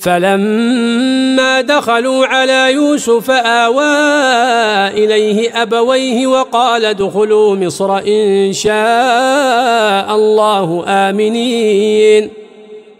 فلما دخلوا على يوسف آوى إليه أبويه وقال ادخلوا مصر إن شاء الله آمنين.